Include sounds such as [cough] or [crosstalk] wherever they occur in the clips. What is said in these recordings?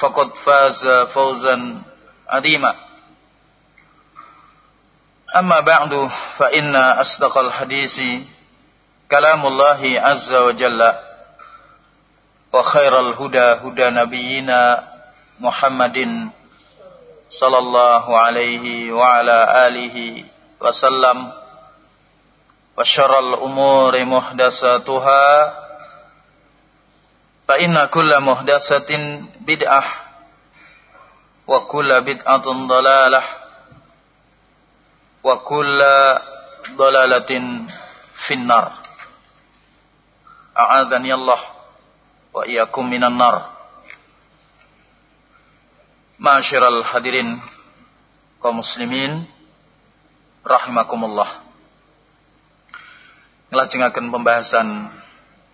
فقد فاز فوزا عظيما أما بعد فإن أصدق الحديث كلام الله عز وجل وخير الهدى هدى نبينا محمد صلى الله عليه وعلى آله وسلم وشر الأمور محدثاتها fa inna kulla muhdatsatin bid'ah wa kulla bid'atin dalalah wa kulla dalalatin finnar. A'adzani Allah wa iyyakum minan nar. Ma'asyiral hadirin kaum muslimin rahimakumullah. Ngelajengaken pembahasan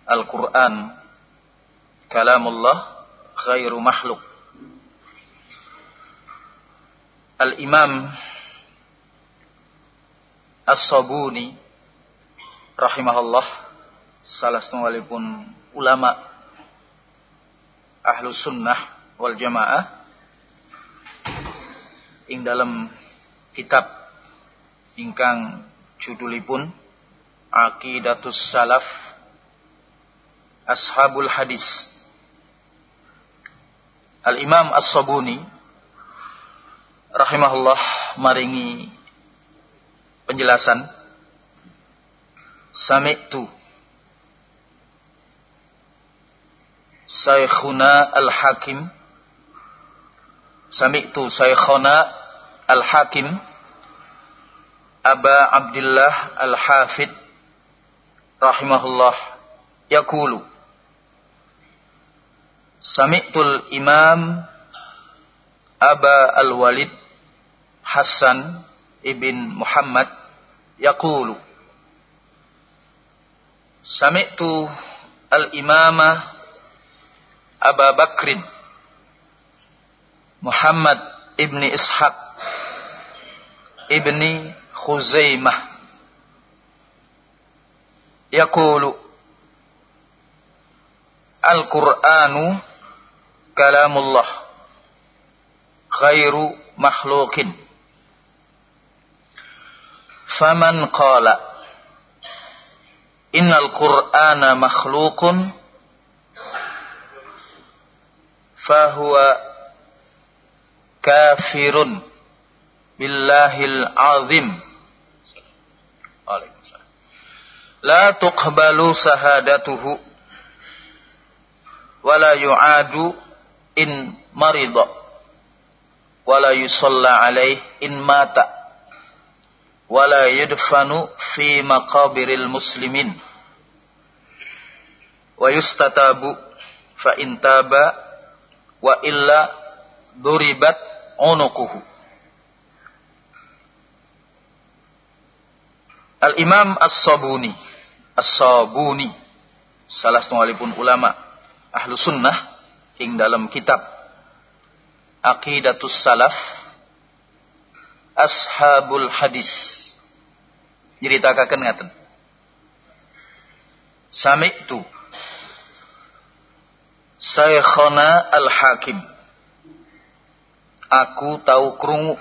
Al-Qur'an kalamullah ghairu makhluk. Al-Imam As-Sabuni rahimahullah salah setunggalipun ulama ahlu sunnah wal jamaah ing dalam kitab ingkang judulipun Aqidatus Salaf Ashabul Hadis Al-Imam As-Sabuni rahimahullah maringi penjelasan. Sami'tu Syekhuna Al-Hakim. Sami'tu Syekhuna Al-Hakim. Aba Abdullah Al-Hafid rahimahullah yaqulu Sami'tul Imam Aba Al-Walid Hasan ibn Muhammad yaqulu Sami'tu Al-Imamah Aba Bakrin Muhammad ibni Ishaq ibni Khuzaimah yaqulu Al-Qur'anu kalamullah khairu makhluqin faman qala innal qur'ana makhluqun fahuwa kafirun billahil azim la tuqbalu sahadatuhu wala yu'adu in marida. Wala yusalla alaih in mata. Wala yudfanu fi maqabiril muslimin. Wa yustatabu fa intaba wa illa duribat unukuhu Al-Imam As-Sabuni. As-Sabuni. Salah setunggalipun ulama. Ahlu sunnah ing dalam kitab Aqidatus Salaf Ashabul Hadis. Nyritakaken ngaten. Sami'tu Syekhana Al-Hakim. Aku tahu krungu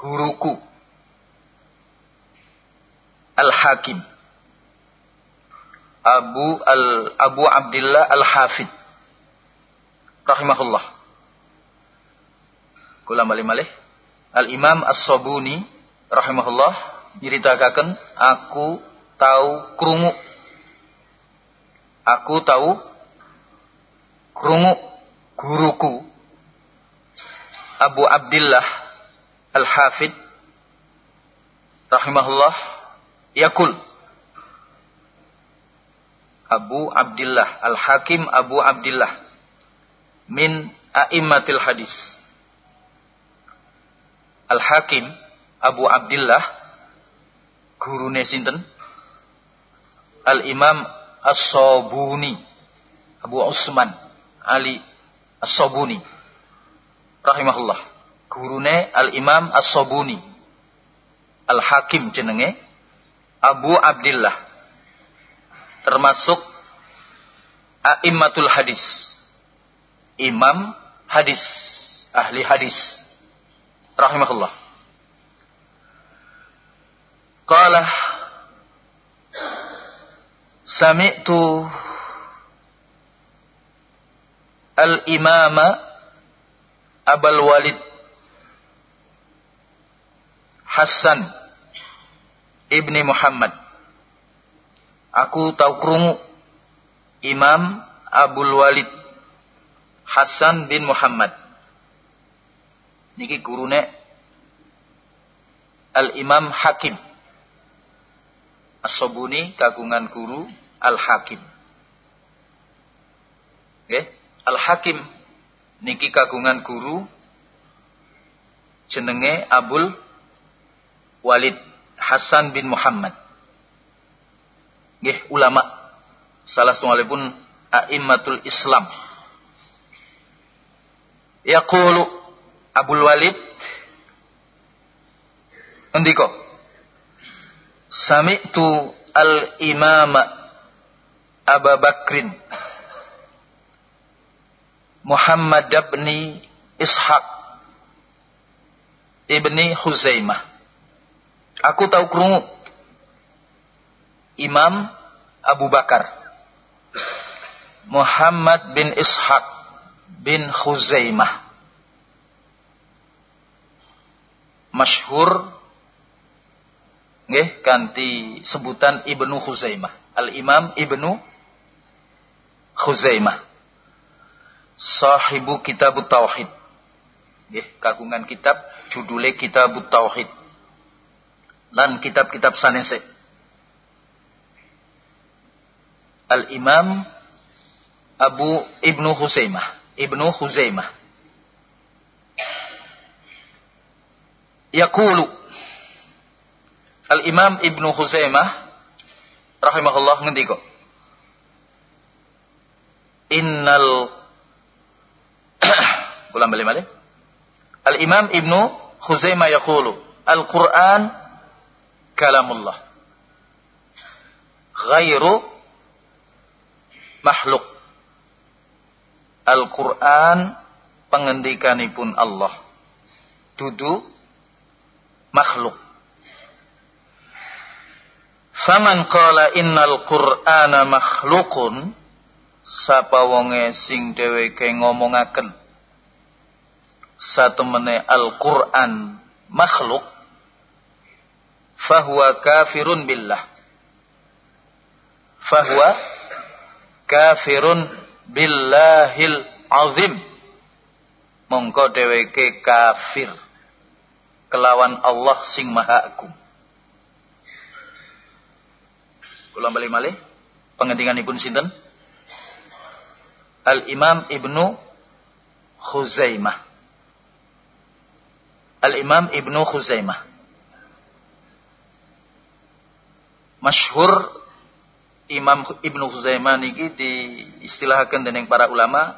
guruku. Al-Hakim. Abu Al Abu Abdullah Al-Hafid rahimahullah. Kula malih-malih Al-Imam As-Sabuni rahimahullah nyritakaken aku tahu krungu aku tahu krungu guruku Abu Abdullah Al-Hafid rahimahullah yakul. Abu Abdullah Al-Hakim Abu Abdullah min a'immatil hadis. Al-Hakim Abu Abdullah gurune sinten? Al-Imam As-Sabuni Abu Usman Ali As-Sabuni rahimahullah. Gurune Al-Imam As-Sabuni Al-Hakim jenenge Abu Abdullah termasuk a'immatul hadis. Imam hadis, ahli hadis. Rahimahullah. Qala Sami'tu Al-Imama Abul Walid Hasan Ibni Muhammad Aku tahu kerungu Imam Abdul Walid Hasan bin Muhammad. Niki gurune Al-Imam Hakim. As-Sabuni kagungan guru Al-Hakim. Okay. Al-Hakim niki kagungan guru jenenge Abul Walid Hasan bin Muhammad nggih ulama salah setunggalipun a'immatul Islam yaqulu Abdul Walid Ndiko Sami'tu al-imama Abu Bakrin Muhammad ibni Ishaq ibni Huzaimah. Aku tahu kerungu. Imam Abu Bakar. Muhammad bin Ishaq bin Khuzaimah. Masyhur nggih kanthi sebutan Ibnu Khuzaimah. Al-Imam Ibnu Khuzaimah. Sahibu kitab tauhid. Nggih kagungan kitab judule kitab tauhid. Lan kitab-kitab sanese Al-Imam Abu Ibnu Husaimah. Ibnu Huzaimah. Yaqulu Al-Imam Ibnu Huzaimah rahimahullah ngendika Innal [clears throat] Ulang balik balik. Al-Imam Ibnu Huzaimah yaqulu Al-Quran kalamullah ghairu makhluk. Al-Quran pengendikanipun Allah. Dudu makhluk. Faman qala innal Qur'ana makhlukun sapa wonge sing dheweke ngomongaken satemene Al-Qur'an makhluk fahuwa kafirun billah fahuwa kafirun billahil azim mongko dheweke kafir kelawan Allah sing maha agung. Kula bali malih pengendinganipun sinten? Al-Imam Ibnu Khuzaimah. Al-Imam Ibnu Khuzaimah. Masyhur Imam Ibnu Khuzaimah niki diistilahkan dening para ulama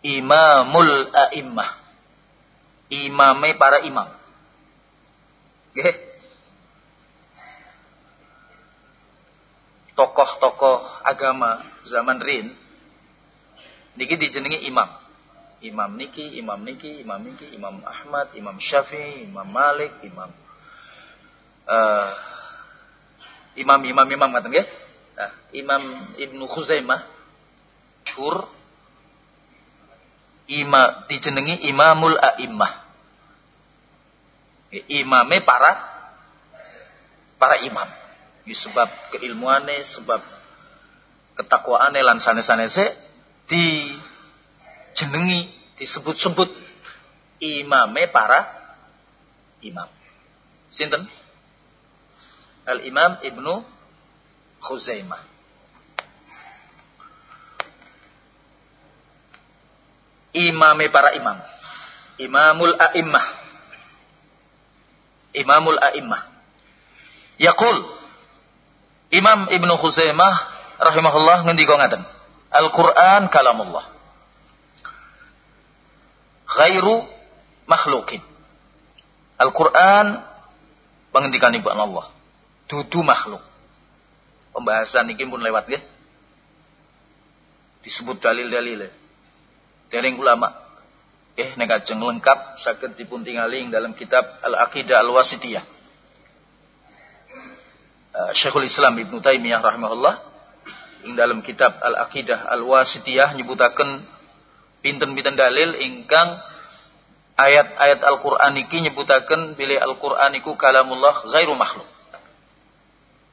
Imamul A'immah. Imame para imam. Nggih. Tokoh-tokoh agama zaman rin niki dijenengi imam. Imam niki, imam niki, imam niki, Imam Ahmad, Imam Syafi'i, Imam Malik, Imam uh, imam imam imam ngaten nggih. Nah, Imam Ibnu Khuzaimah syur ima dijenengi Imamul A'immah. Imame para para imam. Ini sebab keilmuane, sebab ketakwaane lan sanes-sanese dijenengi, disebut-sebut imame para imam. Sinten? Al-Imam Ibnu Khuzaimah. Imame para imam. Imamul A'immah. Imamul A'immah. Yaqul Imam Ibnu Khuzaimah rahimahullah ngendika ngaten. Al-Qur'an kalamullah. Ghairu makhlukin. Al-Qur'an pengendikan ibu Allah dudu makhluk. Pembahasan ini pun lewat ya. Disebut dalil-dalil. Dari ulama. Eh, nek ajeng lengkap saged dipun tingali dalam kitab Al-Aqidah Al-Wasitiyah. Uh, Syekhul Islam Ibnu Taimiyah rahimahullah ing dalam kitab Al-Aqidah Al-Wasitiyah nyebutaken pinten-pinten dalil ingkang ayat-ayat Al-Qur'an iki nyebutaken bilih Al-Qur'an iku kalamullah ghairu makhluk.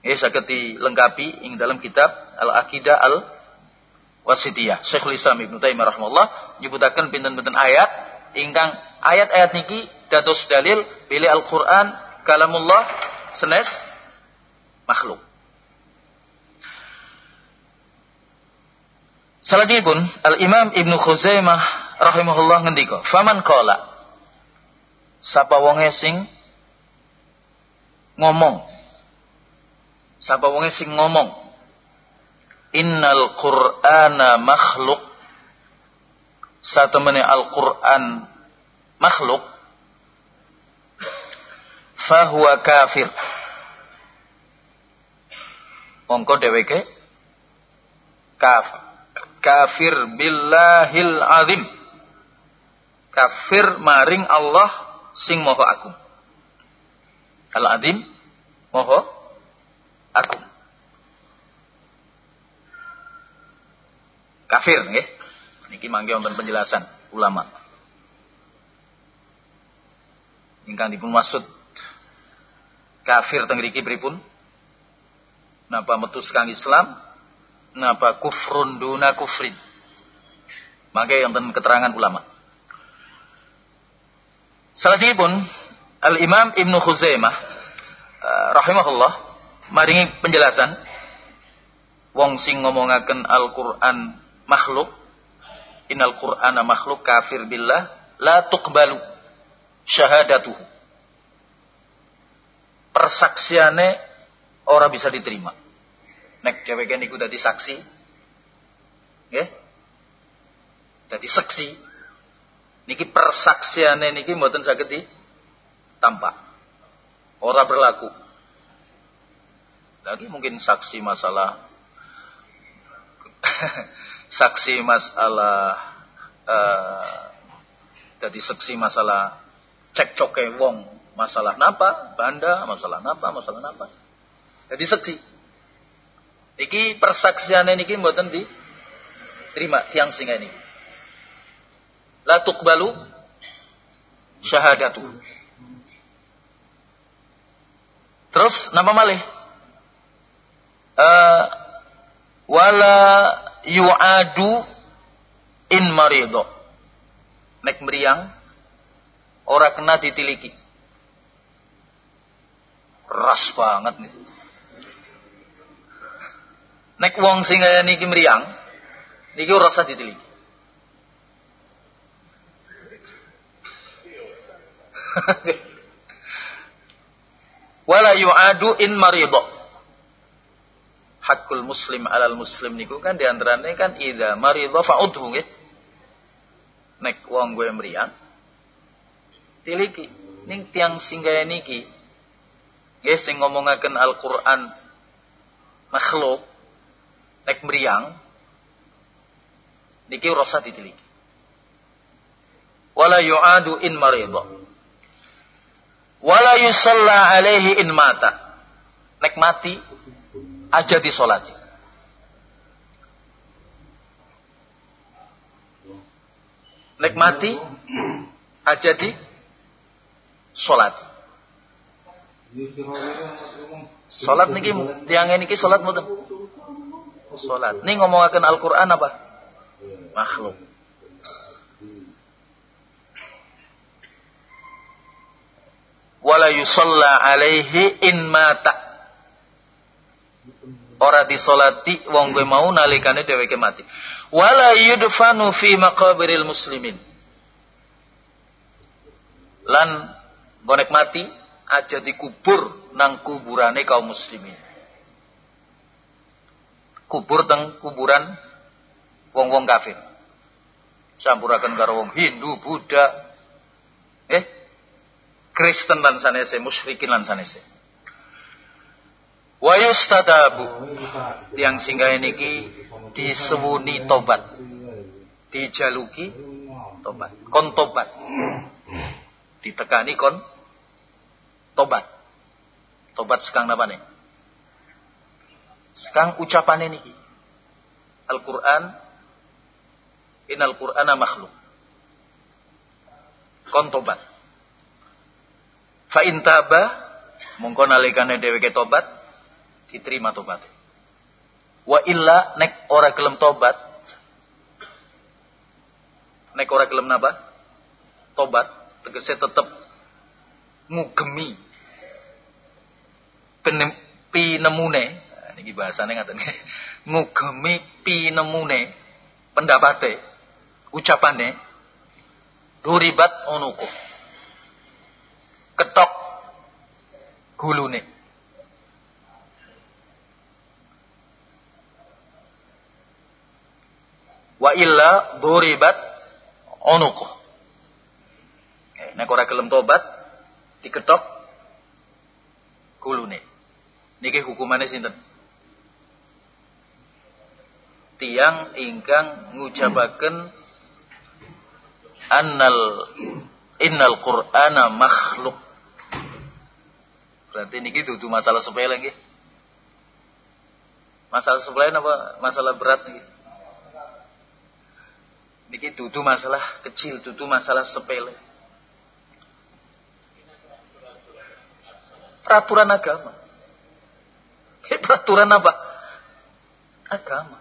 Ya saged dilengkapi ing dalam kitab Al-Aqidah Al-Wasitiyah. Syekhul Islam Ibnu Taimiyah rahimahullah nyebutaken pinten-pinten ayat ingkang ayat-ayat niki dados dalil bilih Al-Qur'an kalamullah senes makhluk. pun Al-Imam Ibnu Khuzaimah rahimahullah ngendika, "Faman qala" Sapa wonge sing ngomong Sapa wonge sing ngomong Innal Qur'ana makhluk Satemene Al-Qur'an makhluk fahuwa kafir. Mongko dheweke kafir. Kafir billahil azim. Kafir maring Allah sing moho agung. Al azim moho agung. Kafir nggih. Niki mangke wonten penjelasan ulama. Ingkang dipun maksud kafir teng mriki pripun? Napa metu sekang Islam? Napa kufrun duna kufrin? Mangke wonten keterangan ulama. pun Al-Imam Ibnu Khuzaimah uh, rahimahullah maringi penjelasan. Wong sing ngomongaken Al-Qur'an makhluk innal Qur'ana makhluk kafir billah la tuqbalu syahadatuhu persaksiane ora bisa diterima. Nek dheweke niku dadi saksi nggih? Dadi saksi niki persaksiane niki mboten saged ditampak. Ora berlaku lagi mungkin saksi masalah [laughs] saksi masalah uh, jadi saksi masalah cekcoke wong masalah napa banda masalah napa masalah napa. Jadi saksi. Iki persaksian ini mboten di terima tiang singa ini. La tuqbalu syahadatu. Terus nama malih wala yu'adu in marido nek meriang ora kena ditiliki. Ras banget nih. Nek wong sing kaya niki mriyang, niki ora usah ditiliki. [laughs] Wala yu'adu in marido. Hakul muslim alal muslim niku kan di antaranya kan idza marido fa'udhu nggih. Nek wong gue mriyang tiliki. Ning tiang singgaya niki nggih sing ngomongaken Al-Qur'an makhluk nek mriyang niki rasa ditiliki. Wala yu'adu in maridha. Wala yusalla alaihi in mata. Nek mati aja disolati nek mati aja di solati Salat niki tiang niki salat mboten? Salat. Ini ngomongaken Al-Qur'an apa? Makhluk. Wala yusalla alaihi in mata. Ora disolati wong gue mau nalikane dheweke mati. Wala yudfanu fi maqabiril muslimin. Lan gonek mati aja dikubur nang kuburane kaum muslimin. Kubur teng kuburan wong-wong kafir. Campuraken karo wong Hindu, Buddha, eh Kristen lan sanese, musyrikin lan sanese. Wa yustadabu yang singgah niki disewuni tobat. Dijaluki tobat. Kon tobat. Ditekani kon tobat. Tobat sekang nih? Sekang ucapan ini. Al-Quran Inal Qur'ana makhluk. Kon tobat. Fa intaba mongko nalikane dheweke tobat diterima tobat. Wa illa nek ora gelem tobat nek ora gelem napa? Tobat tegese tetep ngugemi pinemune nah, niki bahasane ngaten [laughs] ngugemi pinemune pendapate ucapane duribat onuku ketok gulune wa illa duribat onuku nek ora gelem tobat diketok gulune Niki hukumannya sinten? Tiang ingkang ngucapaken annal innal qur'ana makhluk. Berarti niki dudu masalah sepele nggih. Masalah sepele apa masalah berat niki? Niki dudu masalah kecil, dudu masalah sepele. Peraturan agama. Peraturan apa? Agama.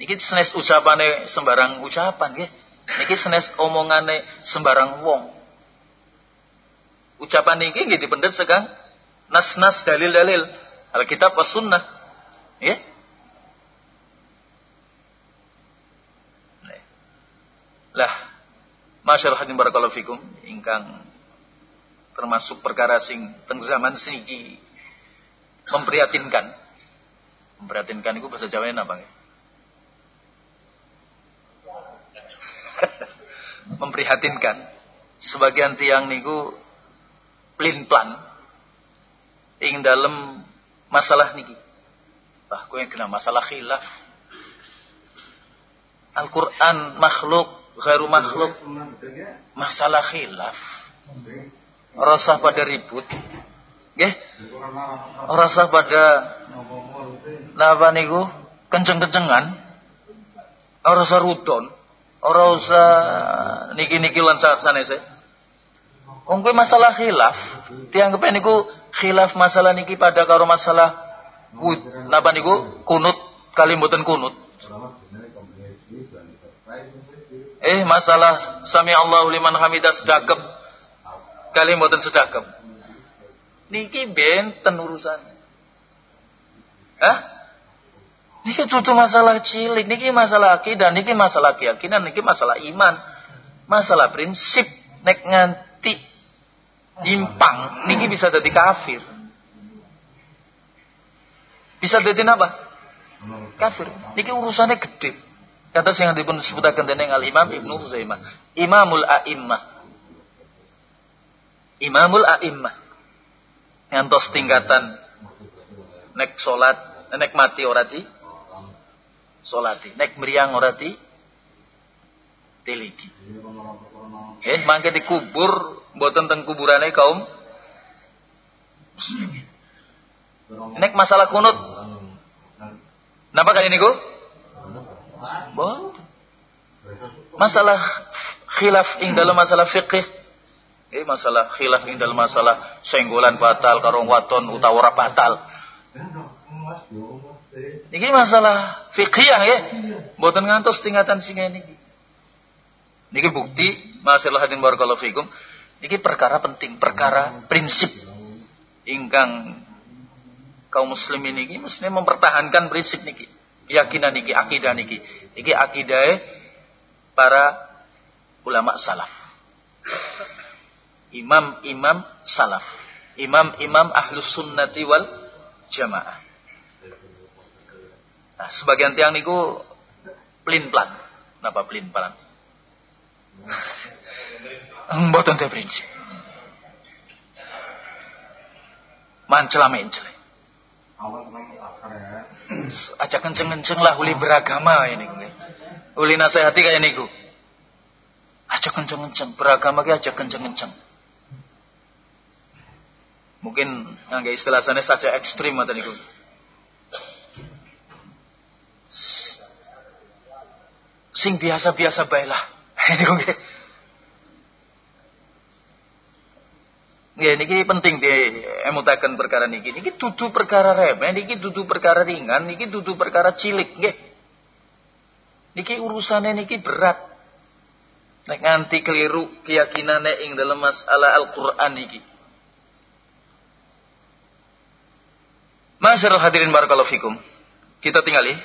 Niki senes ucapane sembarang ucapan nggih. Niki senes omongane sembarang wong. Ucapan niki nggih dipendet sekarang nas-nas dalil-dalil Alkitab was sunnah. Lah, masyaallah hadirin barakallahu fikum ingkang termasuk perkara sing teng zaman seniki memprihatinkan. Memprihatinkan itu bahasa Jawa apa nggih? [laughs] memprihatinkan. Sebagian tiang niku pelin-plan ing dalam masalah niki. Bah, yang kena masalah khilaf. Al-Quran makhluk, ghairu makhluk. Masalah khilaf. Rasa pada ribut. Nggih. Ora usah pada napa niku kenceng-kencengan. Ora usah rudon. Ora usah niki-niki lan sanese. Wong kuwi masalah khilaf, dianggep niku khilaf masalah niki pada karo masalah wud napa niku kunut kali mboten kunut. Eh masalah sami Allahu liman hamidah sedakep. Kali mboten sedakep. Niki benten urusan. Hah? Niki tutu masalah cilik, niki masalah akidah, niki masalah keyakinan, niki masalah iman. Masalah prinsip nek nganti impang niki bisa jadi kafir. Bisa jadi apa? Kafir. Niki urusannya gede. Kata sing dipun sebutaken dening Al Imam Ibnu Huzaimah, Imamul A'immah. Imamul A'immah. Ngantos tingkatan nek salat, nek mati ora di salati, nek mriyang ora di teliti. Eh, mangke dikubur mboten teng kuburane kaum muslimin. Nek masalah kunut. Napa kali niku? Masalah khilaf ing dalam masalah fikih. Eh masalah khilaf ing dalam masalah senggolan batal karo waton utawa batal. Ini masalah fikih ya. Mboten ngantos tingkatan sing niki. Niki bukti masalah hadin barakallahu fikum. Niki perkara penting, perkara prinsip ingkang kaum muslimin niki mesti mempertahankan prinsip niki keyakinan niki, akidah niki. Niki akidah para ulama salaf. Imam-imam salaf. Imam-imam ahlus sunnati wal jamaah. Nah, sebagian tiang niku plin plan. Napa plin plan? Mboten teh prinsip. Mancela mencela. [clears throat] Aja kenceng-kenceng lah uli beragama ini. Uli nasihati kayak niku. Aja kenceng-kenceng beragama ki aja kenceng-kenceng. Mungkin nggak istilah sana saja ekstrim atau niku. Sing biasa-biasa baiklah. [laughs] Niku Ya niki penting di emutakan perkara niki. Niki dudu perkara remeh, niki dudu perkara ringan, niki dudu perkara cilik nggih. Niki urusannya niki berat. Nek nganti keliru keyakinannya ing dalam masalah Al-Qur'an niki. Masyarul hadirin barakallahu fikum. Kita tinggali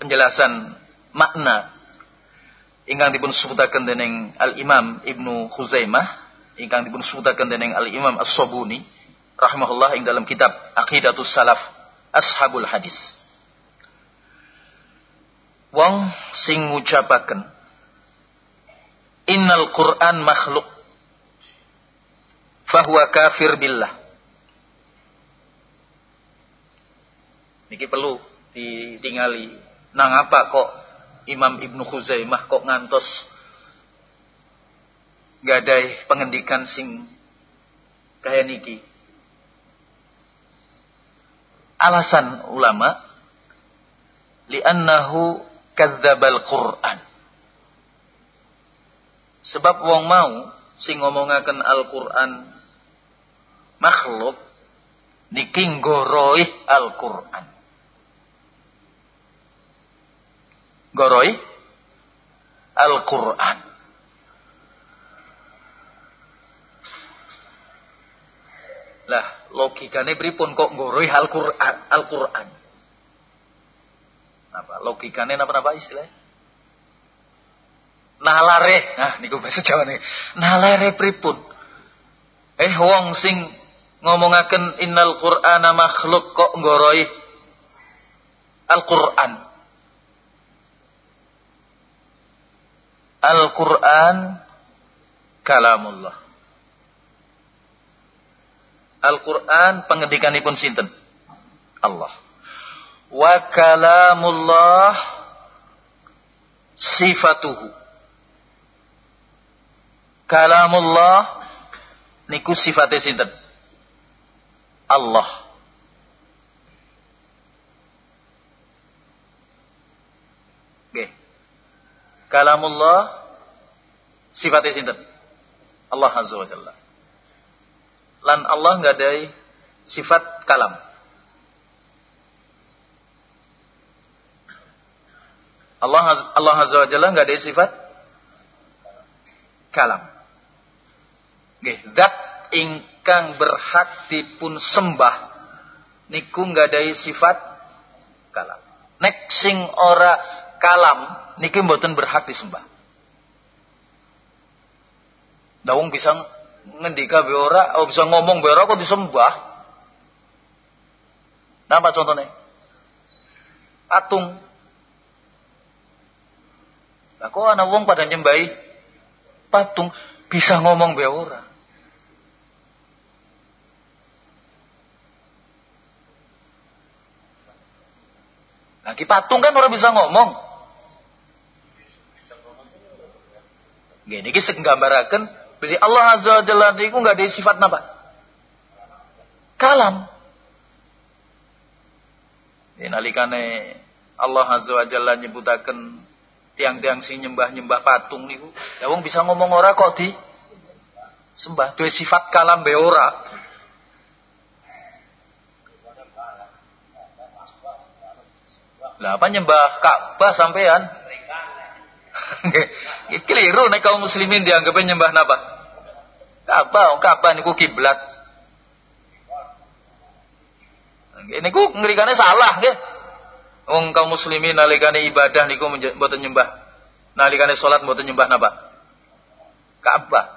penjelasan makna ingkang dipun sebutaken dening Al-Imam Ibnu Khuzaimah ingkang dipun sebutaken dening Al Imam As-Sabuni rahimahullah ing dalam kitab Aqidatus Salaf Ashabul Hadis. Wong sing ngucapaken Innal Qur'an makhluk fahuwa kafir billah. Niki perlu ditingali. Nang apa kok Imam Ibnu Khuzaimah kok ngantos Gak ada pengendikan sing kaya niki. Alasan ulama li'annahu kadzdzabal Qur'an. Sebab wong mau sing ngomongaken Al-Qur'an makhluk niki ngoroih Al-Qur'an. Goroih Al-Qur'an. Lah, logikane pripun kok ngoroi Al-Qur'an? Al-Qur'an. Apa logikane napa-napa istilahnya? Nalare. Nah, niku bahasa Jawa nih. Nalare pripun? Eh wong sing ngomongaken innal qur'ana makhluk kok ngoroi Al-Qur'an. Al-Qur'an kalamullah. Al-Quran pun sinten? Allah. Wa kalamullah sifatuhu. Kalamullah niku sifatnya sinten? Allah. Oke. Kalamullah sifatnya sinten? Allah Azza wa Jalla lan Allah nggak ada sifat kalam. Allah Allah Azza wa Jalla nggak ada sifat kalam. Nggih, zat ingkang berhak dipun sembah niku nggadahi sifat kalam. Nek sing ora kalam niki mboten berhak disembah. Dawung bisa ngendika be ora, oh bisa ngomong be ora kok disembah. Napa contohnya? Patung. Lah kok ana wong pada nyembahi patung bisa ngomong be ora. Nah, patung kan orang bisa ngomong. Gini, ini senggambarakan. Berarti Allah Azza wa Jalla itu nggak ada sifat apa? Kalam. Nalikane Allah Azza wa Jalla nyebutaken tiang-tiang sing nyembah-nyembah patung niku. Ya wong bisa ngomong ora kok di sembah. Dua sifat kalam be ora. Lah apa nyembah Ka'bah sampean? Keliru nek kaum muslimin dianggapnya nyembah napa? Ka'bah, Ka'bah niku kiblat. Niku ngerikane salah nggih. Wong kaum muslimin nalikane ibadah niku mboten nyembah. Nalikane salat mboten nyembah napa? Ka'bah.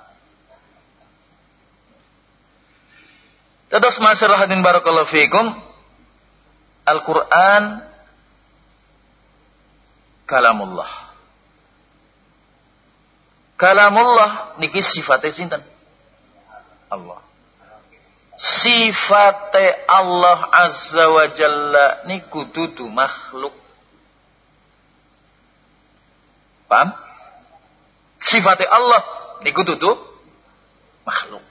Terus masyarakat hadin barakallahu fikum Al-Quran kalamullah. Kalamullah niki sifatnya sinten? Allah. Sifate Allah Azza wa Jalla niku dudu makhluk. Paham? Sifate Allah niku dudu makhluk.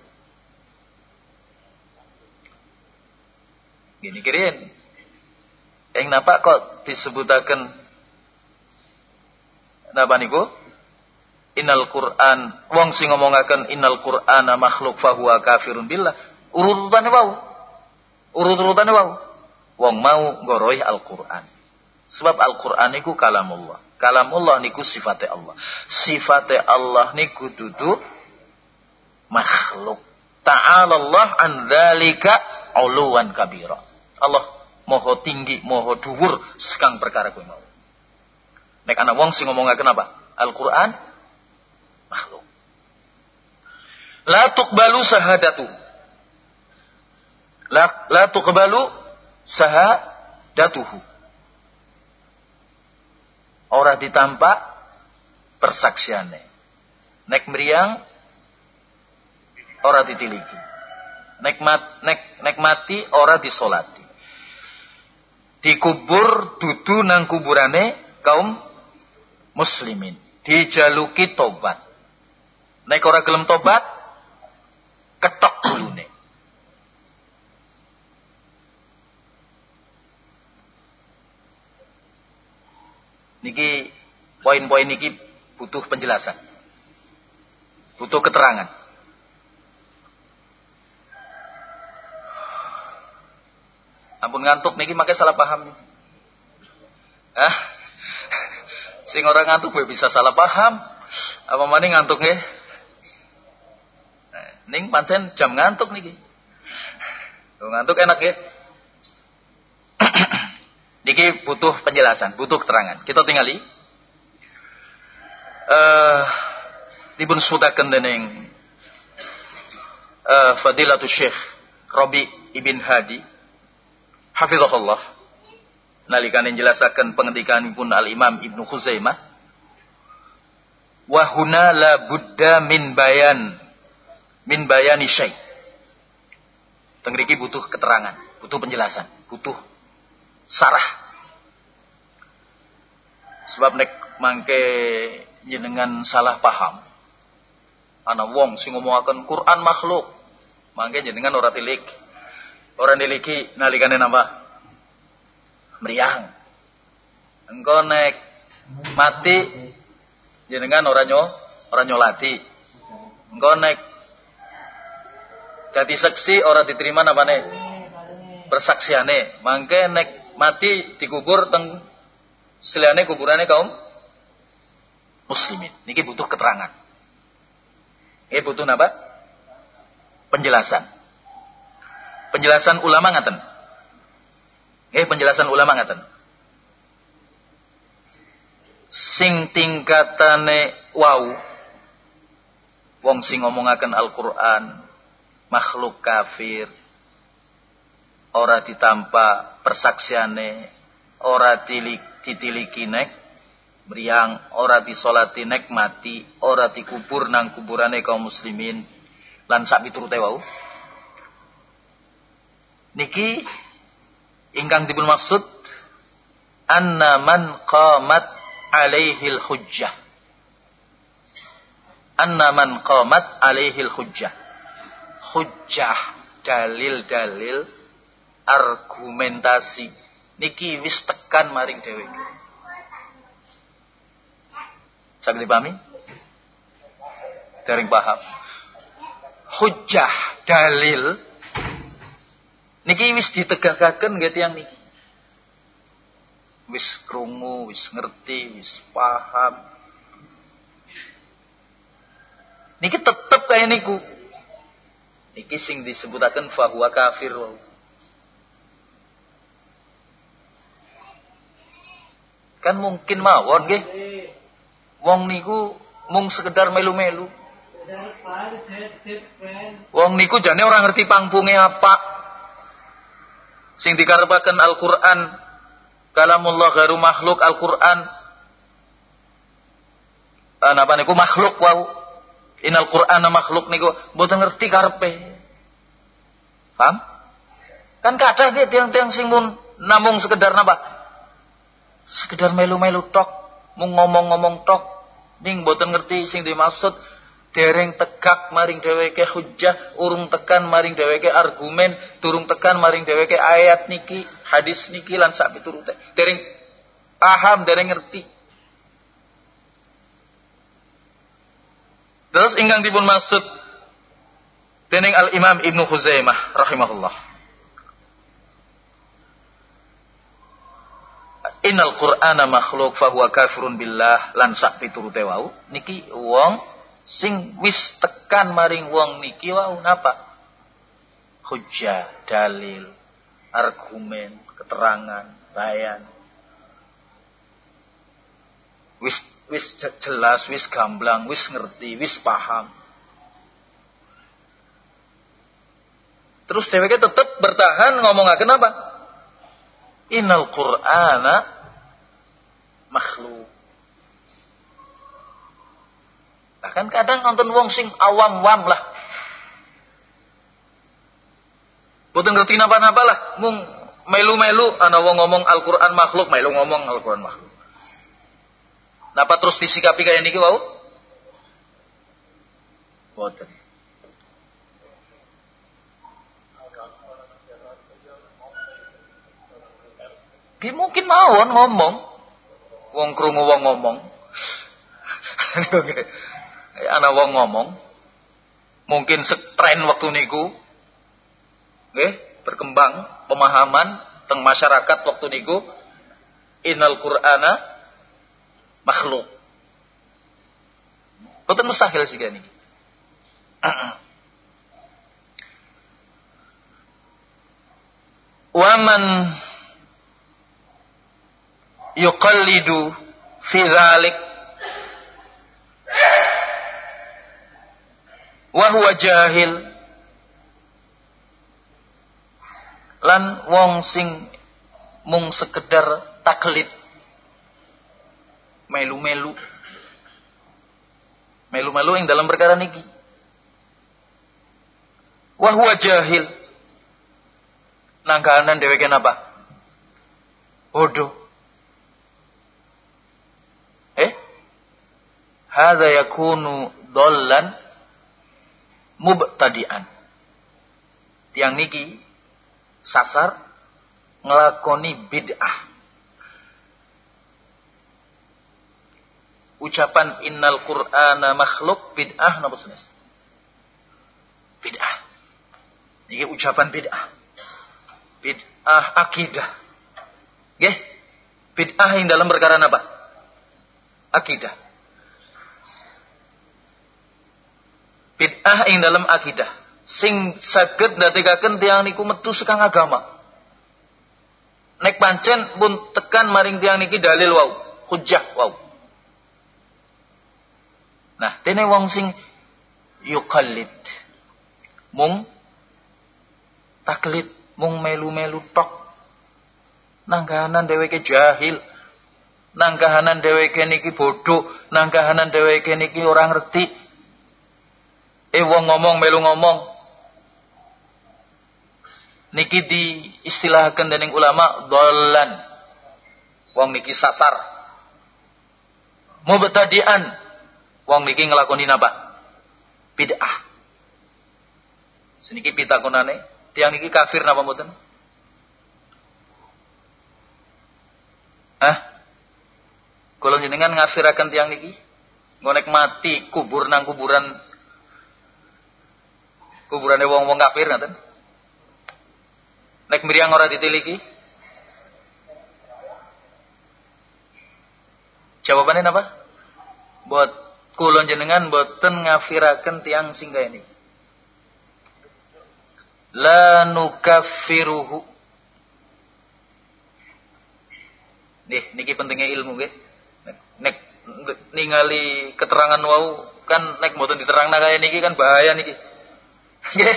Gini kirin. Yang napa kok disebutakan Napa niku? Innal Qur'an wong sing ngomongaken innal Qur'ana makhluk fahuwa kafirun billah. Urut-urutane wau. Urut-urutane wau. Wong mau ngorohi Al-Qur'an. Sebab Al-Qur'an niku kalamullah. Kalamullah niku sifate Allah. Sifate Allah niku dudu makhluk. Ta'ala Allah an dzalika uluwan kabira. Allah moho tinggi, moho dhuwur sekang perkara kuwi mau. Nek anak wong sing ngomongake kenapa? Al-Qur'an makhluk. La tuqbalu sahadatu. La, la tuqbalu sahadatuhu. Ora ditampak persaksiane. Nek meriang ora ditiliki. Nek, mat, nek, nek mati ora disolati. Dikubur dudu nang kuburane kaum muslimin dijaluki tobat nek ora gelem tobat ketok gulune niki poin-poin niki butuh penjelasan butuh keterangan ampun ngantuk niki makai salah paham ah [laughs] Sing orang ngantuk gue bisa salah paham. Apa maning ngantuk nggih? Ning pancen jam ngantuk niki. Tuh, ngantuk enak ya. [clears throat] niki butuh penjelasan, butuh keterangan. Kita tinggali. Eh dipun sutaken dening uh, Fadilatul Syekh Robi Ibn Hadi hafizahullah nalikan yang jelasakan pengendikan pun al-imam Ibnu Khuzaimah wahuna la buddha min bayan min bayani syai tengriki butuh keterangan butuh penjelasan butuh sarah sebab nek mangke jenengan salah paham ana wong sing ngomongaken Quran makhluk mangke jenengan ora tilik ora niliki nalikane nambah meriang. Engkau nek mati jenengan orang nyo orang nyolati. Engkau nek jadi saksi orang diterima apa nih? Persaksiane. Mangke nek mati dikubur teng seliane kuburannya kaum muslimin. Niki butuh keterangan. Eh butuh apa? Penjelasan. Penjelasan ulama ngaten. Eh penjelasan ulama ngaten. Sing tingkatane wau wong sing ngomongaken Al-Qur'an makhluk kafir. Ora ditampa persaksiane ora tilik ditiliki nek meriang ora disolati nek mati ora dikubur nang kuburane kaum muslimin. Lan sak piturute niki ingkang dipun maksud anna man qamat alaihil hujjah. Anna man qamat alaihil hujjah hujjah dalil-dalil argumentasi niki wis tekan maring dheweke Saged dipahami? Dereng paham. Hujjah, dalil niki wis ditegakaken nggih tiyang niki. Wis krungu, wis ngerti, wis paham. Niki tetep kaya niku. Niki sing disebutaken fahuwa kafir. Kan mungkin mawon nggih. Wong niku mung sekedar melu-melu. Wong niku jane orang ngerti pangpunge apa. Sing dikarepaken Al-Qur'an kalamullah garu makhluk Al-Qur'an napa niku makhluk wau. Inal Qur'ana makhluk niku mboten ngerti karepe. Paham? Kan kathah ge tiang-tiang sing namung sekedar napa? Sekedar melu-melu tok mung ngomong-ngomong tok ning boten ngerti sing dimaksud dereng tegak maring dheweke hujjah urung tekan maring dheweke argumen turung tekan maring dheweke ayat niki hadis niki lan sak piturute dereng paham dereng ngerti terus ingkang dipun maksud dening Al Imam Ibnu Khuzaimah rahimahullah Innal Qur'ana makhluk fahuwa kafirun billah lan sak piturute wau niki wong sing wis tekan maring wong niki wau napa? Hujjah, dalil, argumen, keterangan, bayan. Wis wis jelas, wis gamblang, wis ngerti, wis paham. Terus dheweke tetep bertahan ngomong kenapa? Innal Qur'ana makhluk. Bahkan kadang nonton wong sing awam-wam lah. Boten ngerti napa-napa lah, mung melu-melu ana wong ngomong Al-Qur'an makhluk, melu ngomong Al-Qur'an makhluk. Napa terus disikapi kayak niki wau? Boten. Ki mungkin mawon ngomong. Wong krungu wong ngomong. [laughs] Ana wong ngomong. Mungkin setren waktu niku. Nggih, berkembang pemahaman teng masyarakat waktu niku innal qur'ana makhluk. Boten mustahil sih gini. [clears throat] Waman yuqallidu fi dhalik. Wa huwa jahil. Lan wong sing mung sekedar taklid. Melu-melu. Melu-melu yang dalam perkara niki. Wa huwa jahil. Nangkanan dheweke napa? Bodoh hadza yakunu dollan mubtadi'an. Tiang niki sasar ngelakoni bid'ah. Ucapan innal qur'ana makhluk bid'ah napa senes? Bid'ah. Niki ucapan bid'ah. Bid'ah akidah. Nggih? Bid'ah yang dalam perkara apa? Akidah bid'ah ing dalam akidah. Sing saged ndadekaken tiang niku metu sekang agama. Nek pancen pun tekan maring tiang niki dalil wau hujjah wau. Nah dene wong sing yuqallid mung taklid mung melu-melu tok. Nanggahanan dheweke jahil nanggahanan dheweke niki bodoh nanggahanan dheweke niki ora ngerti eh wong ngomong melu ngomong. Niki diistilahkan dening ulama dolan wong niki sasar. Mubtadi'an. Wong niki ngelakoni apa bid'ah. Seniki pitakonane tiang niki kafir napa mboten? Hah? Kalau jenengan ngafirakan tiang niki, ngonek mati kubur nang kuburan kuburane wong-wong kafir ngaten. Nek miriang ora ditiliki. Jawabannya apa? Buat kulon jenengan boten ngafiraken tiang singgah ini. La nukaffiruhu. Nih, niki pentingnya ilmu nggih. Nek ningali keterangan wau kan nek mboten diterangna kaya niki kan bahaya niki. Nggih.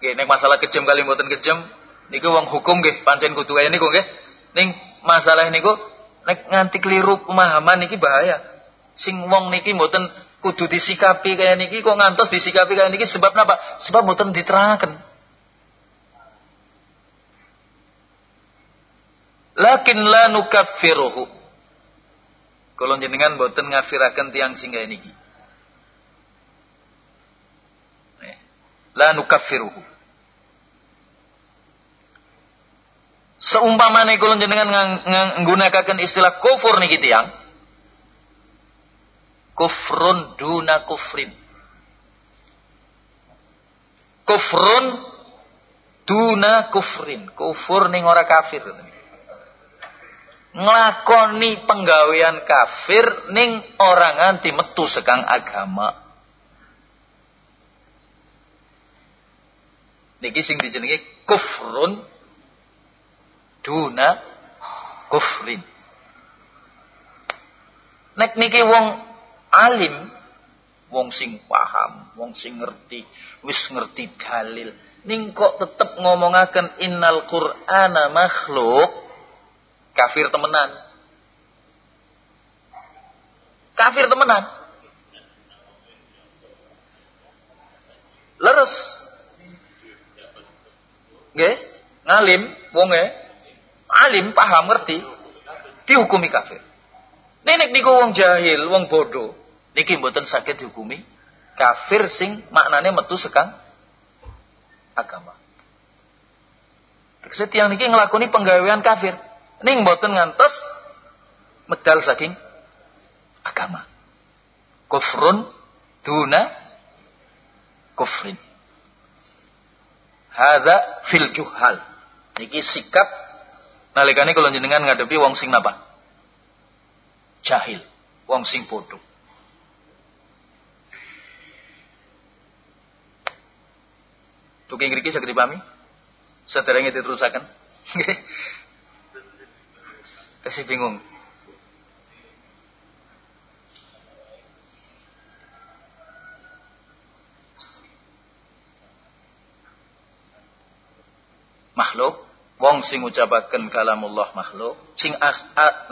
Nggih masalah kejam kali mboten kejam niku wong hukum nggih pancen kudu kaya niku nggih. Ning masalah niku nek nganti keliru pemahaman niki bahaya. Sing wong niki mboten kudu disikapi kaya niki kok ngantos disikapi kaya niki sebab napa? Sebab mboten diterangkan. Lakin la nukaffiruhu. Kalau jenengan mboten ngafiraken tiang singgah niki. La nukaffiruhu. Seumpamane kula jenengan nggunakaken istilah kufur niki tiang. Kufrun duna kufrin. Kufrun duna kufrin. Kufur ning ora kafir. Nglakoni penggawean kafir ning orang nganti metu sekang agama. Niki sing dijenengi kufrun duna kufrin. Nek niki wong alim, wong sing paham, wong sing ngerti, wis ngerti dalil, ning kok tetep ngomongaken innal qur'ana makhluk, kafir temenan. Kafir temenan. Leres Nggih, ngalim wonge alim paham ngerti dihukumi kafir. Nenek niku wong jahil, wong bodoh, niki mboten sakit dihukumi kafir sing maknane metu sekang agama. Tegese tiyang niki nglakoni penggawean kafir, ning mboten ngantos medal saking agama. Kufrun duna kufrin. Hada fil juhal. Niki sikap nalikane kalau jenengan ngadepi wong sing napa? Jahil, wong sing bodoh. Tuking ngriki saged dipahami? Sederenge diterusaken. [laughs] Kasih bingung. makhluk wong sing ngucapaken kalamullah makhluk sing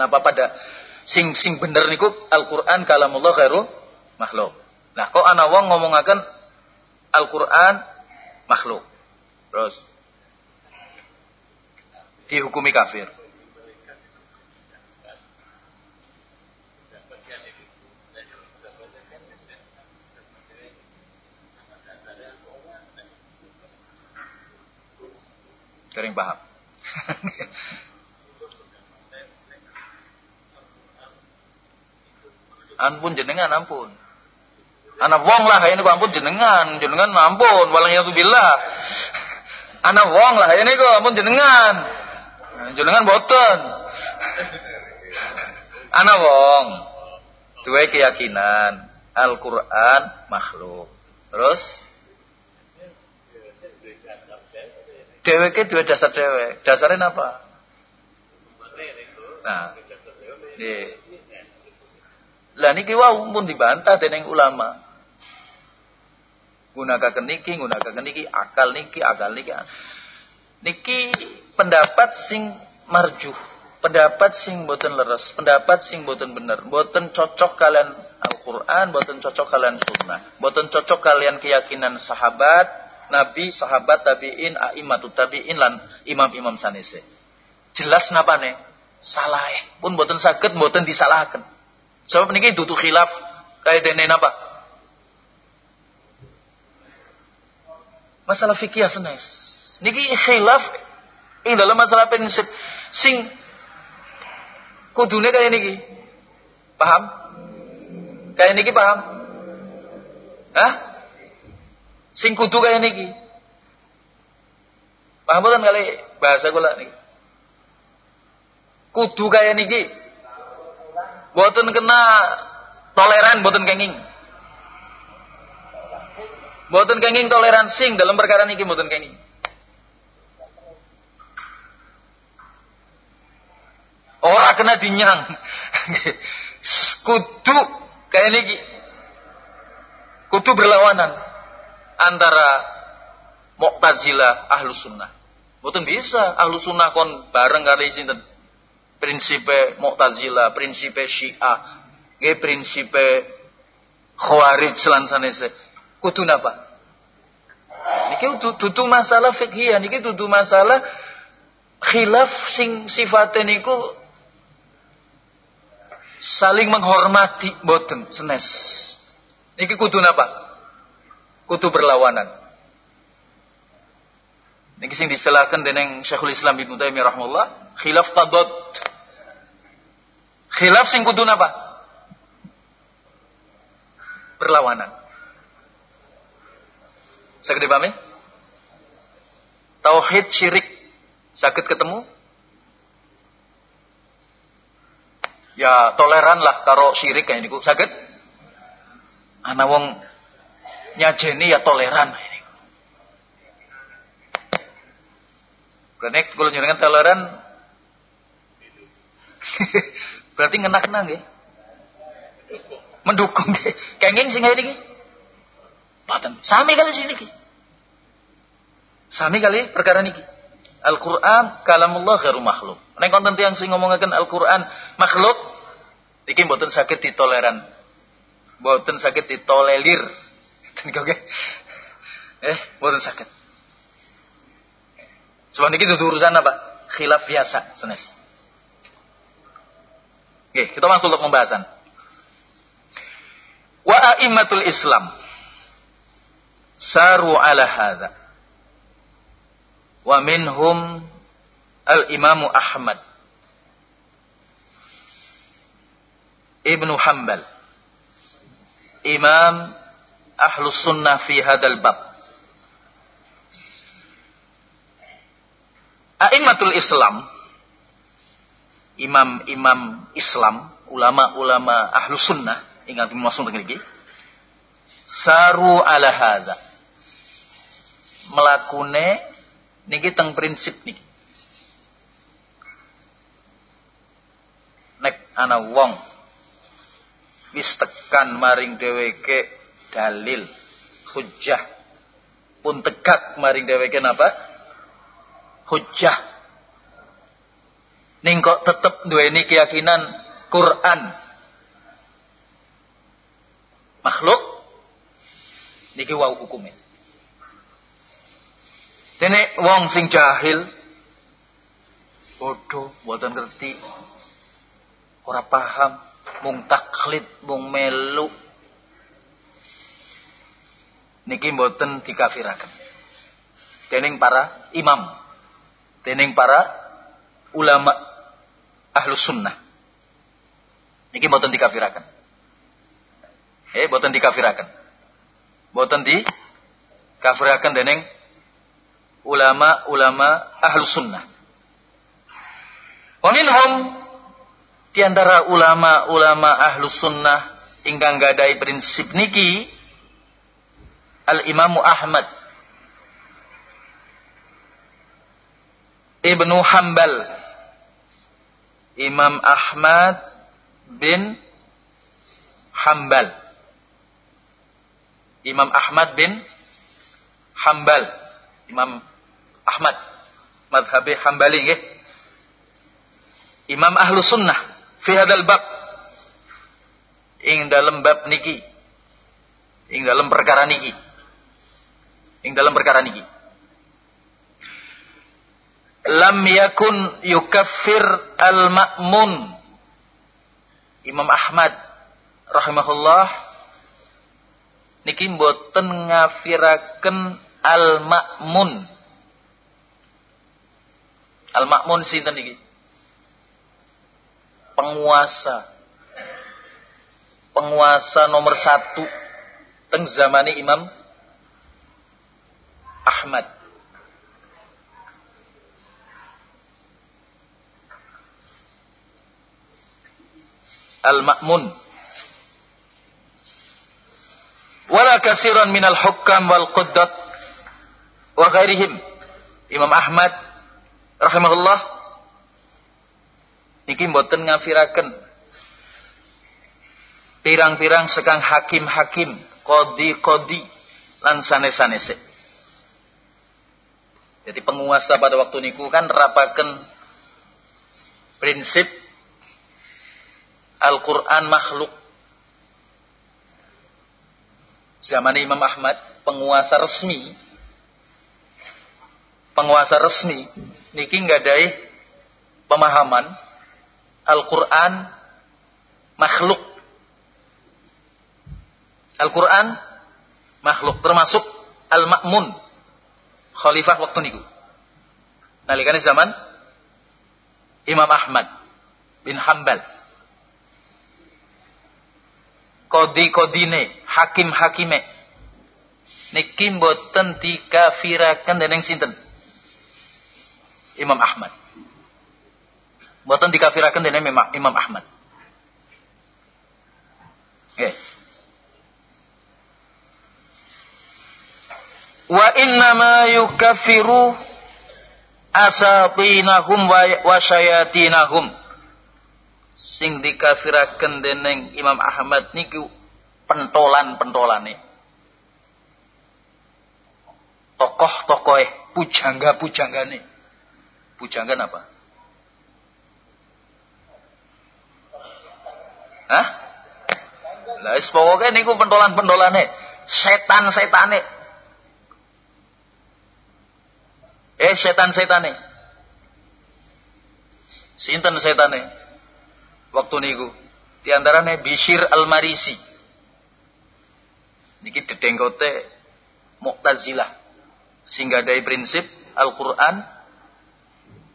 napa pada sing sing bener niku Al-Qur'an kalamullah khairu makhluk. Nah kok ana wong ngomongaken Al-Qur'an makhluk? Terus dihukumi kafir. Kering paham. [laughs] ampun jenengan ampun. Anak wong lah ini kok ampun jenengan, jenengan ampun, walang ya billah. [laughs] Anak wong lah ini kok ampun jenengan. Jenengan boten. [laughs] Anak wong. Dua keyakinan. Al-Quran makhluk. Terus Deweke dua dasar dewek. Dasarnya apa? Nah, iya. Lah niki wau pun dibantah dening ulama. Gunakan niki, gunakan niki, akal niki, akal niki. Niki pendapat sing marjuh, pendapat sing boten leres, pendapat sing boten bener, boten cocok kalian Al-Qur'an, boten cocok kalian sunnah, boten cocok kalian keyakinan sahabat, nabi, sahabat, tabi'in, a'imatu tabi'in lan imam-imam sanese. Jelas napa nih? Salah eh. Pun boten sakit, boten disalahkan. Sebab niki dudu khilaf kayak dene napa? Masalah fikih senes. Niki khilaf ing dalam masalah prinsip sing kudune kayak niki. Paham? Kayak niki paham? Hah? Sing kudu kaya niki. Paham boten kali bahasa kula niki. Kudu kaya niki. Boten kena toleran, boten kenging. Boten kenging toleransi dalam perkara niki boten kenging. Ora kena dinyang. [laughs] kudu kaya niki. Kudu berlawanan antara Mu'tazilah ahlu sunnah. Mboten bisa ahlu sunnah kon bareng kali sinten. Prinsipe Mu'tazilah, prinsipe Syiah, nggih prinsipe Khawarij lan sanese. Kudu napa? Niki dudu masalah fikih, niki dudu masalah khilaf sing sifatnya niku saling menghormati boten senes. Niki kudu napa? Kutu berlawanan. Niki sing diselahkan dening Syekhul Islam Ibnu Taimiyah rahimahullah, khilaf tabad. Khilaf sing kudu napa? Berlawanan. Sakit dipahami? Tauhid syirik sakit ketemu? Ya toleran lah karo syirik kayak niku sakit. Ana wong nyajeni ya toleran ini. Karena kalau nyuruhkan toleran [laughs] berarti ngenak-kena nggih. Mendukung nggih. Kenging sing iki. Paten. Sami kali sini iki. Sami kali perkara niki. Al-Qur'an kalamullah ghairu makhluk. Nek konten tiyang sing ngomongaken Al-Qur'an makhluk iki mboten sakit ditoleran. Mboten sakit ditolelir. Oke. Eh, boten sakit. Sebab niki itu urusan apa? Khilaf biasa, senes. Oke, kita masuk untuk pembahasan. Wa a'immatul Islam saru ala hadha. Wa minhum al-Imam Ahmad Ibnu Hanbal Imam ahlus sunnah fi hadal bab. A'immatul Islam, imam-imam Islam, ulama-ulama ahlus sunnah, ingat masuk begini, saru ala hadha. Melakune niki teng prinsip niki. Nek ana wong wis tekan maring dheweke dalil hujjah. Pun tegak maring dheweke napa? Hujjah. Ning kok tetep duweni keyakinan Quran. Makhluk. Niki wau hukume. Dene wong sing jahil. Bodoh boten ngerti. Ora paham. Mung taklid mung melu niki mboten dikafiraken. Dening para imam, dening para ulama ahlus sunnah. Niki mboten dikafiraken. Eh, mboten dikafiraken. Mboten dikafiraken dening ulama-ulama ahlus sunnah. Wa di antara ulama-ulama ahlus sunnah ingkang gadai prinsip niki Al Imamu Ahmad. Ibnu Hambal Imam Ahmad bin Hambal Imam Ahmad bin Hambal Imam Ahmad. Madhabi Hambali nggih. Imam Ahlu Sunnah fi hadal bab. Ing dalam bab niki. Ing dalam perkara niki ing dalam perkara niki. Lam yakun yukaffir al-ma'mun. Imam Ahmad rahimahullah niki mboten ngafiraken al-ma'mun. Al-ma'mun sinten niki? Penguasa. Penguasa nomor satu teng zamani Imam Ahmad. Al-Ma'mun. Wala kasiran minal hukam wal quddat wa ghairihim. Imam Ahmad rahimahullah niki mboten ngafiraken pirang-pirang sekang hakim-hakim, kodi-kodi lan sanes-sanese. Jadi penguasa pada waktu niku kan rapaken prinsip Al-Quran makhluk. Zaman Imam Ahmad, penguasa resmi, penguasa resmi, niki nggak ada pemahaman Al-Quran makhluk. Al-Quran makhluk termasuk Al-Ma'mun khalifah waktu niku. Nalikane zaman Imam Ahmad bin Hambal. Kodi-kodine, hakim-hakime. Niki mboten dikafiraken dening sinten? Imam Ahmad. Mboten dikafiraken dening Imam Ahmad. Oke. Okay. Wa innama yukaffiru asatinahum wa syayatinahum. Sing dikafiraken dening Imam Ahmad niku pentolan-pentolane. Tokoh-tokoh eh pujangga-pujanggane pujangga apa? Hah? Lah wis pokoke niku pentolan-pentolane. Setan-setane Eh setan-setane. Sinten setane? Waktu niku. Di antaranya Bishir Al-Marisi. Niki dedengkote Mu'tazilah. Sehingga dari prinsip Al-Quran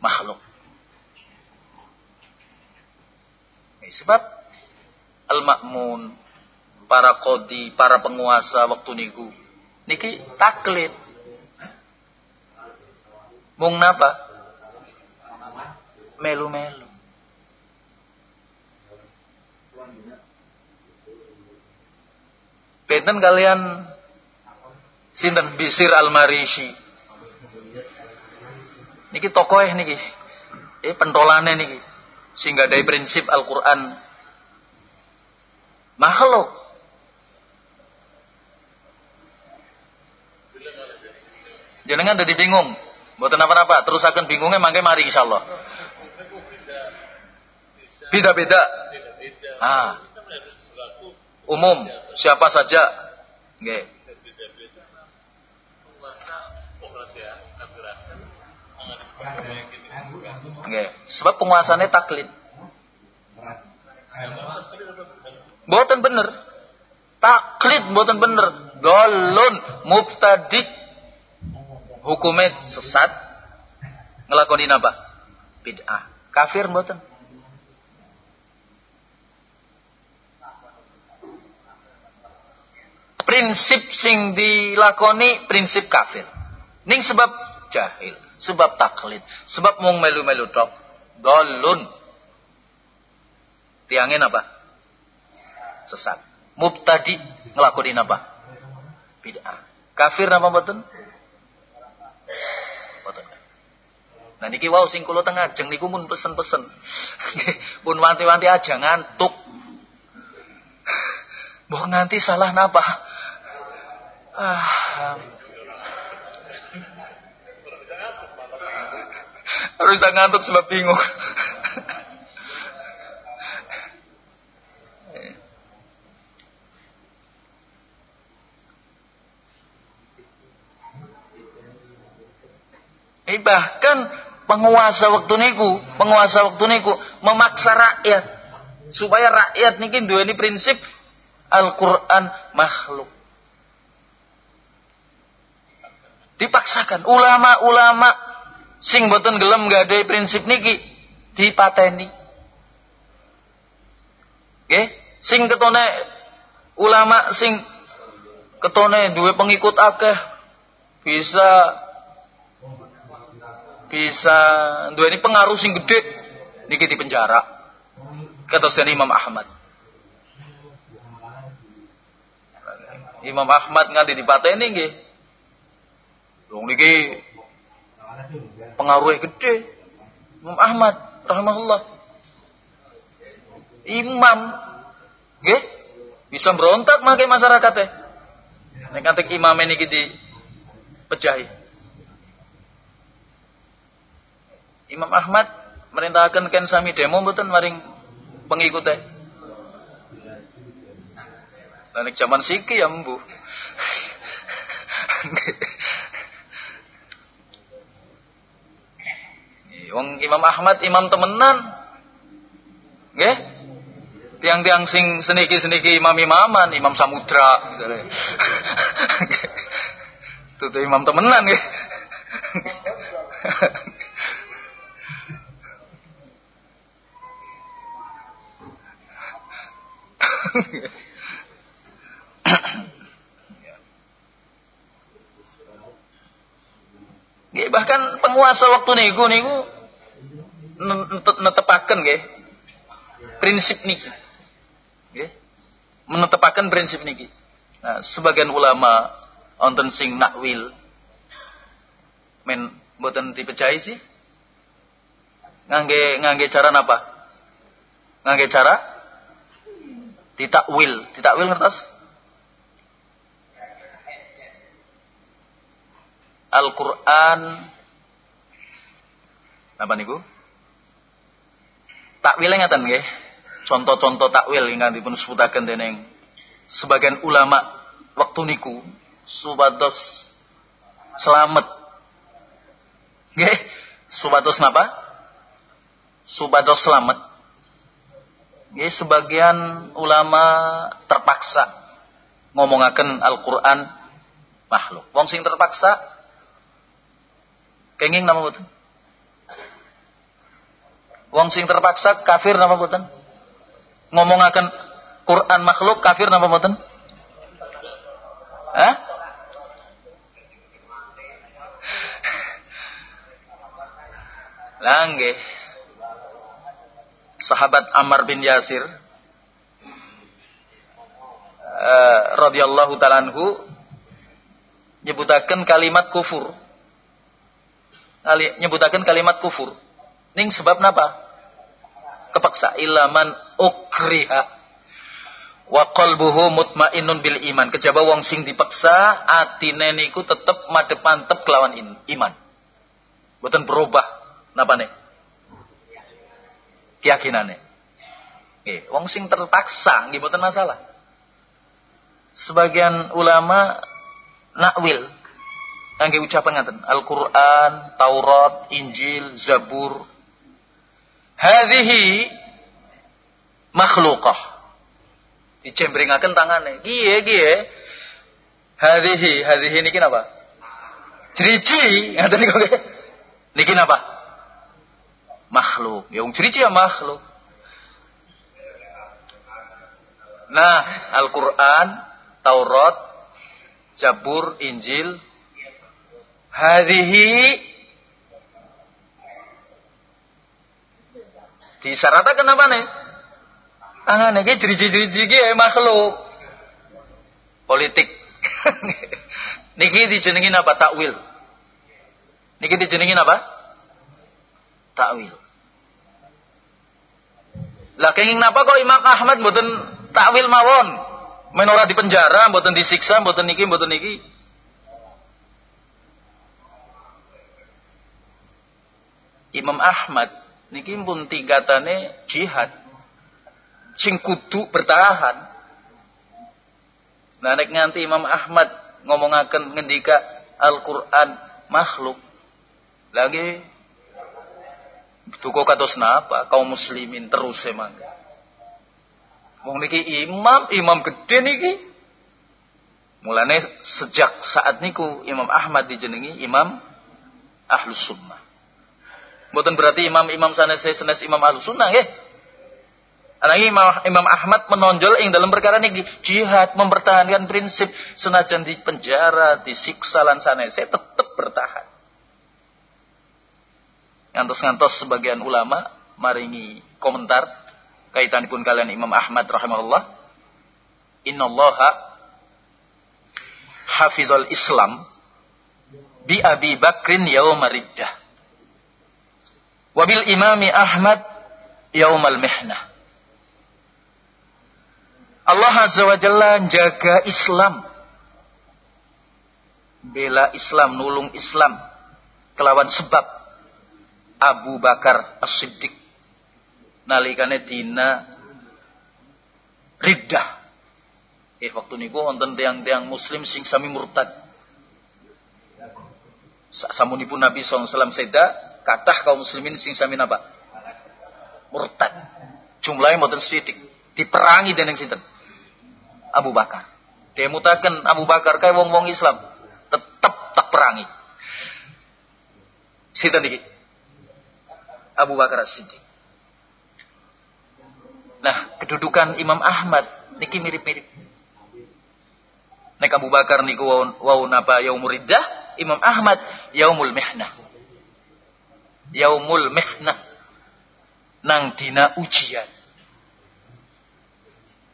makhluk. Eh, sebab Al-Ma'mun, para kodi, para penguasa waktu niku. Niki taklid Mung napa? Melu-melu. Benten kalian sinten Bisir Al-Marisi. Niki tokoh niki. Eh pentolane niki. Sehingga dari prinsip Al-Qur'an makhluk. Jangan jadi bingung. Mboten apa-apa, terus akan bingungnya mangke mari insyaallah. Beda-beda. Ah. Umum, siapa saja. Nggih. Nggih, sebab penguasanya taklid. Mboten bener. Taklid mboten bener. Dolun mubtadi' hukumnya sesat ngelakoni apa? Bid'ah. Kafir mboten. Prinsip sing dilakoni prinsip kafir. Ning sebab jahil, sebab taklid, sebab mung melu-melu tok. Dolun. Tiangin apa? Sesat. mubtadi ngelakoni apa? Bid'ah. Kafir napa mboten? Mboten. Nah niki wau sing kula teng ajeng niku mun pesen-pesen. [laughs] pun wanti-wanti aja ngantuk. [laughs] Mbok nganti salah napa? Ah. Harus [laughs] ngantuk sebab bingung. Eh, bahkan penguasa waktu niku, penguasa waktu niku memaksa rakyat supaya rakyat niki dua ini prinsip Al-Qur'an makhluk. Dipaksakan ulama-ulama sing boten gelem gak ada prinsip niki dipateni. Oke, sing ketone ulama sing ketone dua pengikut akeh bisa bisa dua ini pengaruh sing gede. Niki di penjara. Kata Imam Ahmad. Imam Ahmad nganti di ini nggih. Dong niki pengaruhnya gede. Imam Ahmad rahimahullah. Imam nggih. Bisa berontak makai masyarakatnya. Nek imam ini di pejahi Imam Ahmad merintahkan ken sami demo mboten maring pengikutnya. Lanik zaman siki ya mbu. Wong Imam Ahmad imam temenan. Nggih? Tiang-tiang sing seniki-seniki imam-imaman, Imam Samudra misalnya. Itu imam temenan nggih. Nggih bahkan penguasa waktu niku niku netepaken nggih prinsip niki. Nggih. Menetepaken prinsip niki. Nah, sebagian ulama wonten sing nakwil men mboten dipecahi sih. Ngangge ngangge cara apa? Ngangge cara ditakwil ditakwil ngertos? Al-Quran. Apa niku? Takwil ngeten nggih. Contoh-contoh takwil ingkang dipun sebutaken dening sebagian ulama waktu niku supados selamat. Nggih. Supados napa? Supados selamat ya, sebagian ulama terpaksa ngomongaken Al-Qur'an makhluk. Wong sing terpaksa kenging nama betul. Wong sing terpaksa kafir nama betul. Ngomongaken Quran makhluk kafir nama betul. Hah? Langge sahabat Ammar bin Yasir uh, radhiyallahu taalaanhu nyebutaken kalimat kufur. Kali, nyebutaken kalimat kufur. Ning sebab napa? Kepaksa ilaman ukriha wa qalbuhu mutmainnun bil iman. Kejaba wong sing dipaksa atine niku tetep madhep mantep kelawan iman. Boten berubah napa nih? Keyakinannya. Nggih, wong sing terpaksa nggih mboten masalah. Sebagian ulama nakwil ngangge ucapan ngaten, Al-Qur'an, Taurat, Injil, Zabur. Hadhihi makhlukah. Dicembringaken tangane. Giye giye. Hadhihi, hadhihi niki napa? Ceriji, ngaten niku Niki napa? Makhluk. Ya wong ciri ya makhluk. Nah, Al-Qur'an, Taurat, Zabur, Injil, hadhihi disyaratkan kenapa nih? Tangan iki ciri-ciri iki makhluk. politik. [laughs] niki dijenengin apa? Takwil. Niki dijenengin apa? Takwil. Lah kenging napa kok Imam Ahmad mboten takwil mawon? Menora di penjara, mboten disiksa, mboten niki, mboten niki. Imam Ahmad niki pun tingkatane jihad. Sing kudu bertahan. Nah nek nganti Imam Ahmad ngomongaken ngendika Al-Qur'an makhluk. Lagi duka kados napa kaum muslimin terus emang. Wong niki imam, imam gede niki. Mulane sejak saat niku Imam Ahmad dijenengi Imam Ahlus Sunnah. Bukan berarti imam-imam sanes sanes imam Ahlus Sunnah nggih. Anak Imam, Imam Ahmad menonjol ing dalam perkara ini jihad mempertahankan prinsip senajan di penjara disiksa lan saya tetap bertahan. Ngantos-ngantos sebagian ulama maringi komentar kaitanipun kalian Imam Ahmad rahimahullah. Innallaha hafidhal Islam bi Abi Bakrin yauma riddah. Wabil imami Ahmad yaumal mihnah. Allah Azza wa Jalla jaga Islam. Bela Islam, nulung Islam. Kelawan sebab Abu Bakar As-Siddiq. Nalikane dina riddah. Eh waktu niku wonten tiang-tiang muslim sing sami murtad. Samunipun Nabi SAW seda katah kaum muslimin sing sami napa? Murtad. Jumlahnya mboten sithik. Diperangi dening sinten? Abu Bakar. Dia Abu Bakar kayak wong-wong Islam. Tetap tak perangi. Sinten iki? Abu Bakar As-Siddiq. Nah, kedudukan Imam Ahmad niki mirip-mirip. Nek Abu Bakar niku wau napa yaumul riddah, Imam Ahmad yaumul mihnah. Yaumul mihnah. Nang dina ujian.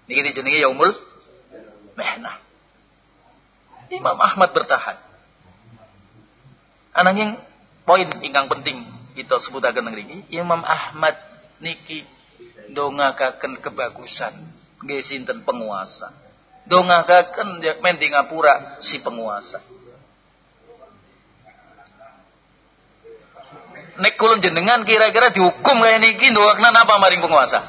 Niki dijenengi yaumul Mehnah. Imam Ahmad bertahan. Ananging poin ingkang penting kita sebutaken ngriki, Imam Ahmad niki dongakaken kebagusan nggih sinten penguasa. Dongakaken men di ngapura si penguasa. Nek kula jenengan kira-kira dihukum kayak niki ndongakna apa maring penguasa?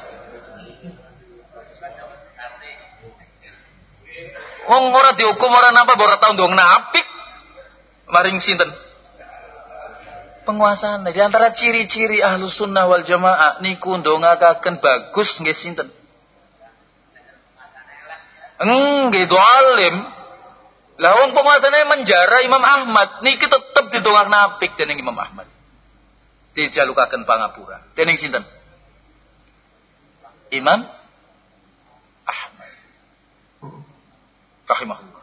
Wong ora dihukum ora napa ora tau ndong napik. Maring sinten? Penguasaan. Di antara ciri-ciri ahlu sunnah wal jamaah niku ndongakaken bagus nggih sinten? Nggih alim. Lah wong penguasane menjara Imam Ahmad niki tetep didongak napik dening Imam Ahmad. Dijalukaken pangapura. Dening sinten? Imam rahimahullah.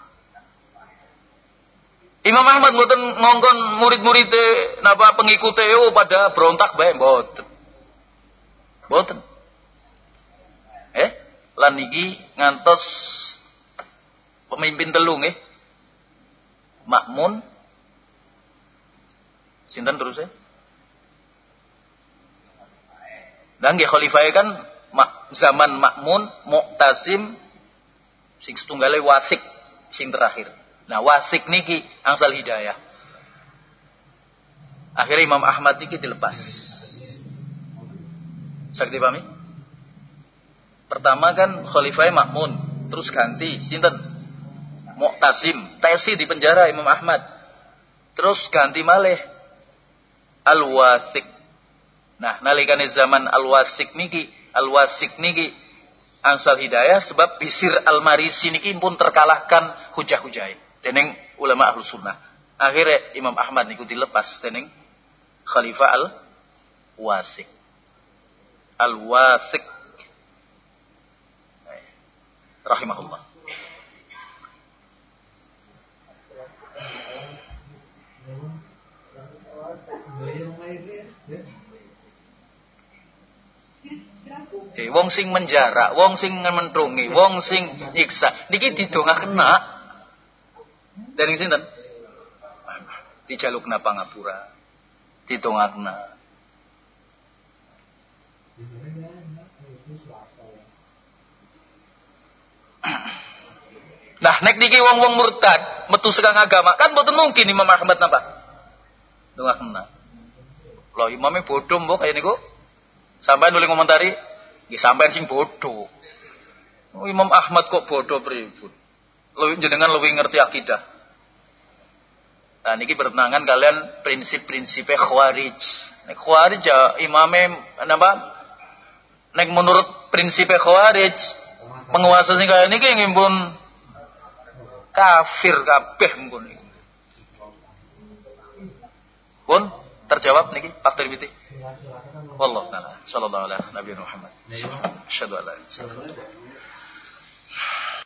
Imam Ahmad mboten ngongkon murid-muride napa pengikute yo pada berontak bae mboten. Mboten. Eh, lan iki ngantos pemimpin telu nggih. Makmun sinten terus? Dan nggih khalifah kan zaman Makmun, Mu'tasim, Sing setunggale wasik sing terakhir. Nah, wasik niki angsal hidayah. Akhirnya Imam Ahmad niki dilepas. Sakti pahami? Pertama kan Khalifah Makmun, terus ganti sinten? Mu'tasim, Tesi di penjara Imam Ahmad. Terus ganti malih Al-Wasik. Nah, nalikane zaman Al-Wasik niki, Al-Wasik niki angsal hidayah sebab bisir al-marisi niki pun terkalahkan hujah-hujah dening ulama ahlu sunnah. Akhirnya Imam Ahmad niku dilepas dening Khalifah al-Wasik al-Wasik rahimahullah. Eh, wong sing menjara, wong sing mentrungi, wong sing nyiksa, niki didongak kena. Dari sinten? Dijalukna pangapura. Ditongakna. Nah, nek niki wong-wong murtad metu sekang agama, kan mboten mungkin Imam Ahmad napa? Dongakna. Loh, imamnya bodoh mbok kaya niku. Sampai nulis komentari, nggih sampean sing bodoh. Oh, Imam Ahmad kok bodoh pripun? Lebih jenengan lebih ngerti akidah. Nah, niki bertentangan kalian prinsip-prinsip Khawarij. Nek Khawarij ya imame napa? Nek menurut prinsip Khawarij, penguasa sing kaya niki ngimpun kafir kabeh niku. Pun terjawab niki Pak Tirmidzi. Wallahu taala sallallahu alaihi Nabi Muhammad. Asyhadu illallah.